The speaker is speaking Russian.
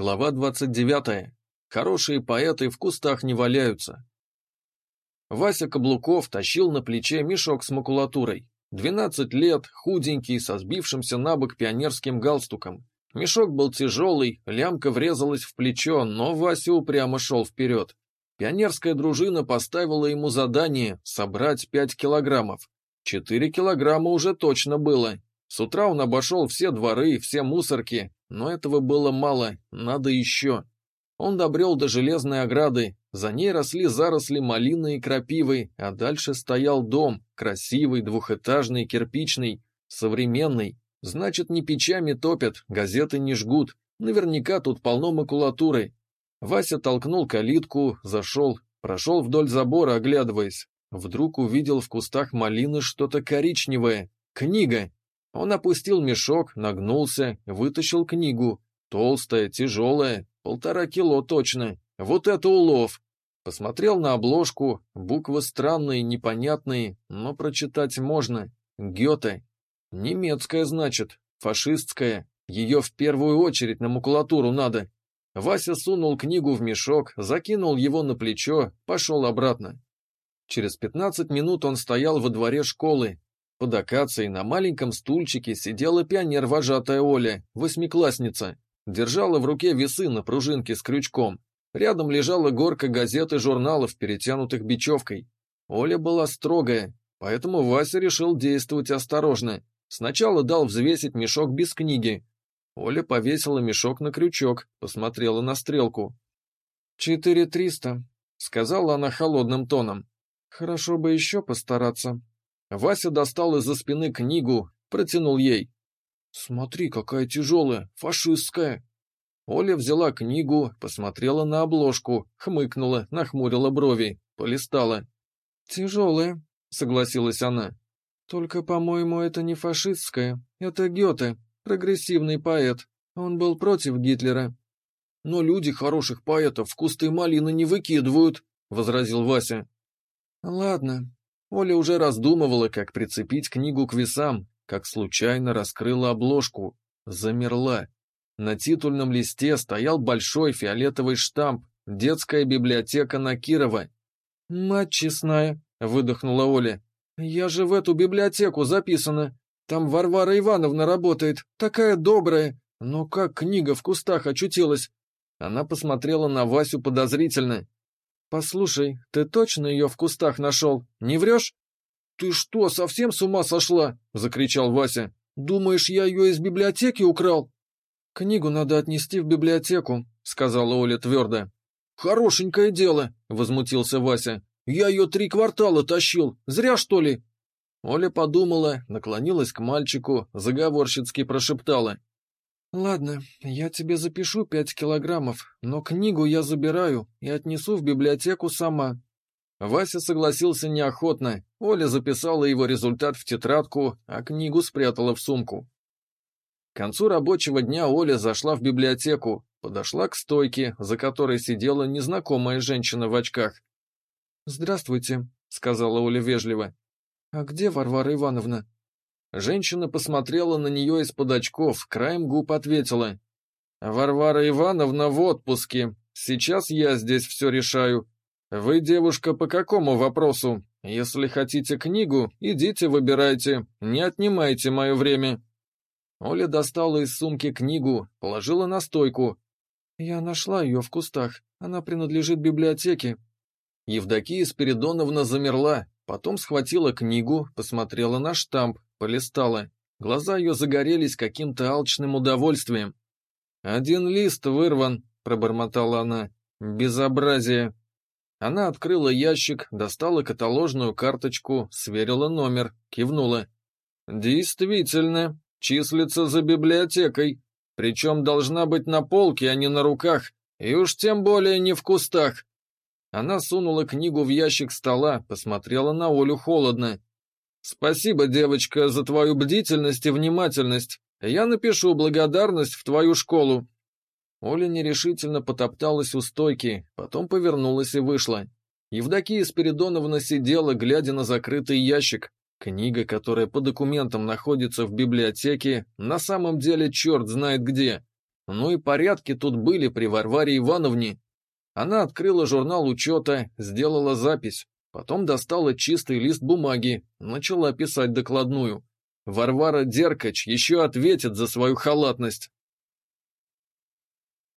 Глава 29. Хорошие поэты в кустах не валяются. Вася Каблуков тащил на плече мешок с макулатурой. 12 лет, худенький, со сбившимся на бок пионерским галстуком. Мешок был тяжелый, лямка врезалась в плечо, но Вася упрямо шел вперед. Пионерская дружина поставила ему задание собрать 5 килограммов. 4 килограмма уже точно было. С утра он обошел все дворы, все мусорки, но этого было мало, надо еще. Он добрел до железной ограды, за ней росли заросли малины и крапивы, а дальше стоял дом, красивый, двухэтажный, кирпичный, современный. Значит, не печами топят, газеты не жгут, наверняка тут полно макулатуры. Вася толкнул калитку, зашел, прошел вдоль забора, оглядываясь. Вдруг увидел в кустах малины что-то коричневое. Книга. Он опустил мешок, нагнулся, вытащил книгу. Толстая, тяжелая, полтора кило точно. Вот это улов! Посмотрел на обложку, буквы странные, непонятные, но прочитать можно. Гёте. Немецкая, значит, фашистская. Ее в первую очередь на макулатуру надо. Вася сунул книгу в мешок, закинул его на плечо, пошел обратно. Через пятнадцать минут он стоял во дворе школы, под акацией на маленьком стульчике сидела пионер-вожатая Оля, восьмиклассница. Держала в руке весы на пружинке с крючком. Рядом лежала горка газет и журналов, перетянутых бечевкой. Оля была строгая, поэтому Вася решил действовать осторожно. Сначала дал взвесить мешок без книги. Оля повесила мешок на крючок, посмотрела на стрелку. «Четыре триста», — сказала она холодным тоном. «Хорошо бы еще постараться». Вася достал из-за спины книгу, протянул ей. «Смотри, какая тяжелая, фашистская!» Оля взяла книгу, посмотрела на обложку, хмыкнула, нахмурила брови, полистала. «Тяжелая», — согласилась она. «Только, по-моему, это не фашистская, это Гёте, прогрессивный поэт. Он был против Гитлера». «Но люди хороших поэтов в кусты малины не выкидывают», — возразил Вася. «Ладно, Оля уже раздумывала, как прицепить книгу к весам, как случайно раскрыла обложку. Замерла. На титульном листе стоял большой фиолетовый штамп «Детская библиотека на Кирова». «Мать честная», — выдохнула Оля. «Я же в эту библиотеку записана. Там Варвара Ивановна работает, такая добрая. Но как книга в кустах очутилась?» Она посмотрела на Васю подозрительно. «Послушай, ты точно ее в кустах нашел? Не врешь?» «Ты что, совсем с ума сошла?» — закричал Вася. «Думаешь, я ее из библиотеки украл?» «Книгу надо отнести в библиотеку», — сказала Оля твердо. «Хорошенькое дело», — возмутился Вася. «Я ее три квартала тащил. Зря, что ли?» Оля подумала, наклонилась к мальчику, заговорщицки прошептала. «Ладно, я тебе запишу пять килограммов, но книгу я забираю и отнесу в библиотеку сама». Вася согласился неохотно, Оля записала его результат в тетрадку, а книгу спрятала в сумку. К концу рабочего дня Оля зашла в библиотеку, подошла к стойке, за которой сидела незнакомая женщина в очках. «Здравствуйте», — сказала Оля вежливо. «А где Варвара Ивановна?» Женщина посмотрела на нее из-под очков, краем губ ответила. «Варвара Ивановна в отпуске. Сейчас я здесь все решаю. Вы, девушка, по какому вопросу? Если хотите книгу, идите выбирайте, не отнимайте мое время». Оля достала из сумки книгу, положила на стойку. «Я нашла ее в кустах. Она принадлежит библиотеке». Евдокия Спиридоновна замерла, потом схватила книгу, посмотрела на штамп, полистала. Глаза ее загорелись каким-то алчным удовольствием. «Один лист вырван», — пробормотала она. «Безобразие». Она открыла ящик, достала каталожную карточку, сверила номер, кивнула. «Действительно, числится за библиотекой, причем должна быть на полке, а не на руках, и уж тем более не в кустах». Она сунула книгу в ящик стола, посмотрела на Олю холодно. «Спасибо, девочка, за твою бдительность и внимательность. Я напишу благодарность в твою школу». Оля нерешительно потопталась у стойки, потом повернулась и вышла. Евдокия Спиридоновна сидела, глядя на закрытый ящик. Книга, которая по документам находится в библиотеке, на самом деле черт знает где. Ну и порядки тут были при Варваре Ивановне. Она открыла журнал учета, сделала запись, потом достала чистый лист бумаги, начала писать докладную. Варвара Деркач еще ответит за свою халатность.